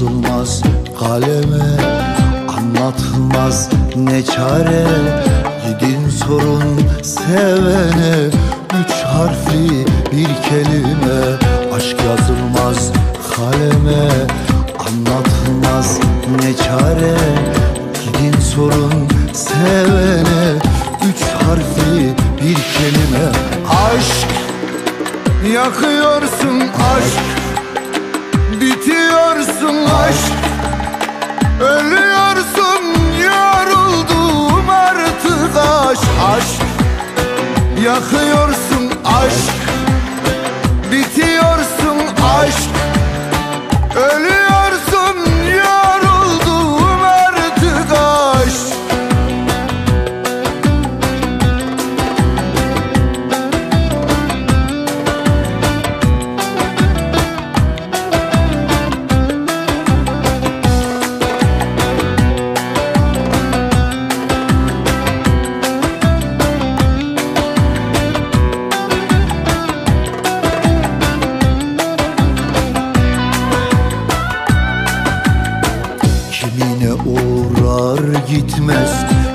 yazılmaz kaleme Anlatılmaz ne çare. Gidin sorun sevene Üç harfli bir kelime. Aşk yazılmaz kaleme Anlatılmaz ne çare. Gidin sorun sevene Üç harfli bir kelime. Aşk Yakıyorsun aşk. Yakıyorsun aşk Bitiyorsun aşk. Ölüyorsun gitmez.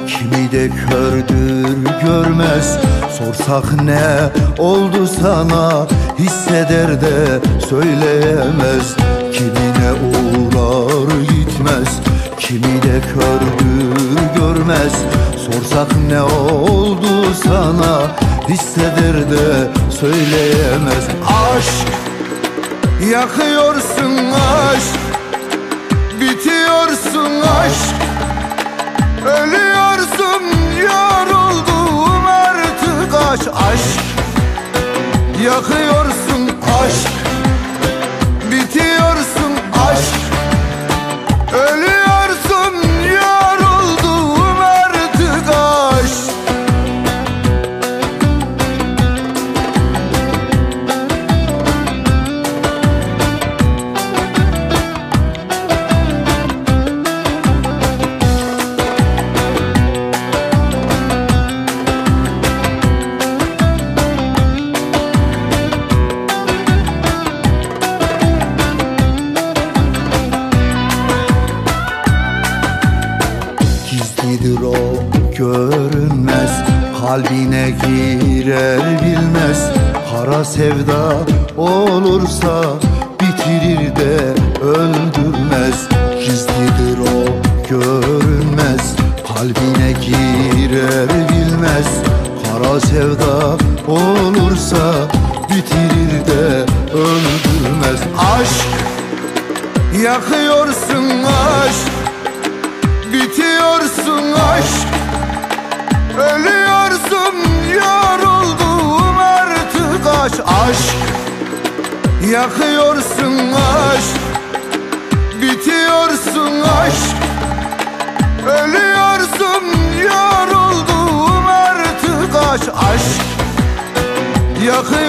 Kimi de kördür görmez. Sorsak ne oldu sana? Hisseder de söyleyemez. Kimine uğrar gitmez. Kimi de kördür görmez. Sorsak ne oldu sana? Hisseder de söyleyemez. Aşk Yakıyorsun aşk. Bitiyorsun aşk Yakıyorsun Gizlidir o görünmez Kalbine girer bilmez Kara sevda olursa Bitirir de öldürmez. Gizlidir o görünmez Kalbine girer bilmez Kara sevda olursa Bitirir de öldürmez. Aşk Yakıyorsun aşk Bitiyorsun aşk. Ölüyorsun yoruldum artık aşk. Aşk. Yakıyorsun aşk. Bitiyorsun aşk. Ölüyorsun yoruldum artık aşk. Aşk. Yakıyorsun